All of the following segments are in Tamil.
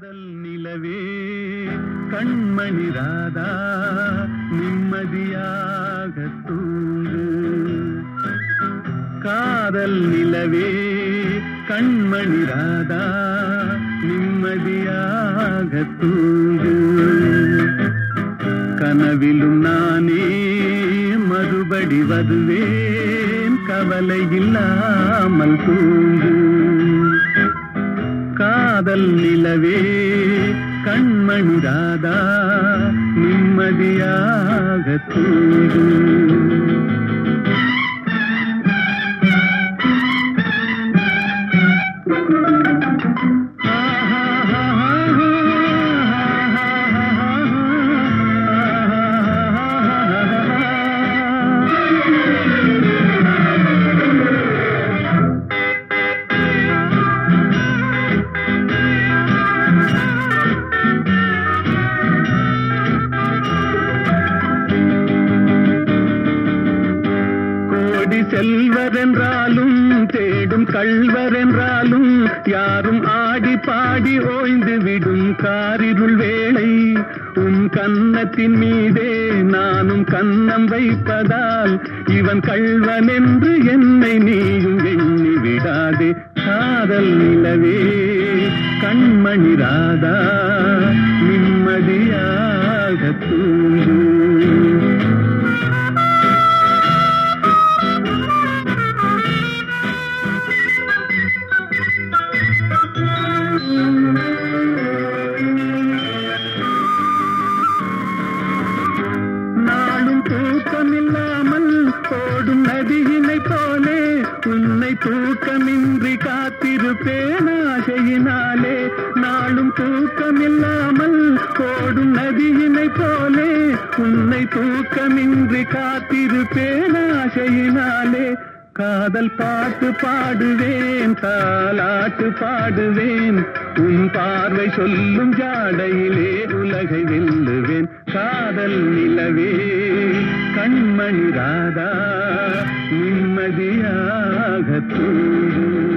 காதல் நிலவே. கண்மணி ராதா நிம்மதியாக தூங்கு. காதல் நிலவே. கண்மணி ராதா நிம்மதியாக தூங்கு. கனவிலும் நானே மறுபடி வருவேன். கவலை இல்லாமல் தூங்கு. காதல் நிலவே கண்மணி ராதா தேடி செல்வரென்றாலும் தேடும் கள்வரென்றாலும் யாரும் ஆடி பாடி ஓய்ந்து விடும் காரிருள் வேளை. உன் கன்னத்தின் மீதே நானும் கன்னம் வைப்பதால் இவன் கள்வன் என்று என்னை நீயும் எண்ணி விடாதே. காதல் நிலவே கண்மணி ராதா நிம்மதியாக தூங்கும் ஓடும் நதியினை போலே உன்னை தூக்கமின்றி காத்திருப்பேன் ஆசையினாலே. நாளும் தூக்கமில்லாமல் ஓடும் நதியினை போலே உன்னை தூக்கமின்றி காத்திருப்பேன் ஆசையினாலே. காதல் பாட்டு பாடுவேன் தாலாட்டு பாடுவேன் உன் பார்வை சொல்லும் ஜாடையிலே உலகை வெல்லுவேன். காதல் நிலவே கண்மணி ராதா. நிம்மதியாக தூங்கு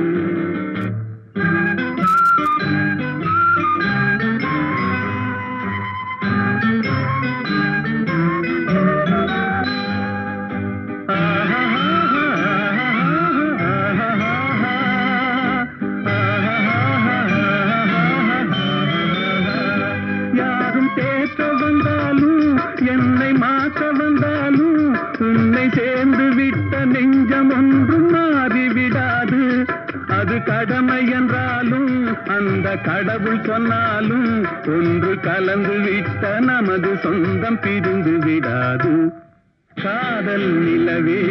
வந்தாலும் என்னை மாற்ற வந்தாலும் உன்னை சேர்ந்து விட்ட நெஞ்சம் ஒன்று கடவுள் சொன்னாலும் ஒன்று கலந்து விட்ட நமது சொந்தம் பிரிந்து விடாது. காதல் நிலவே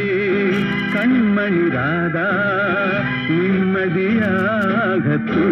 கண்மணி ராதா நிம்மதியாக தூ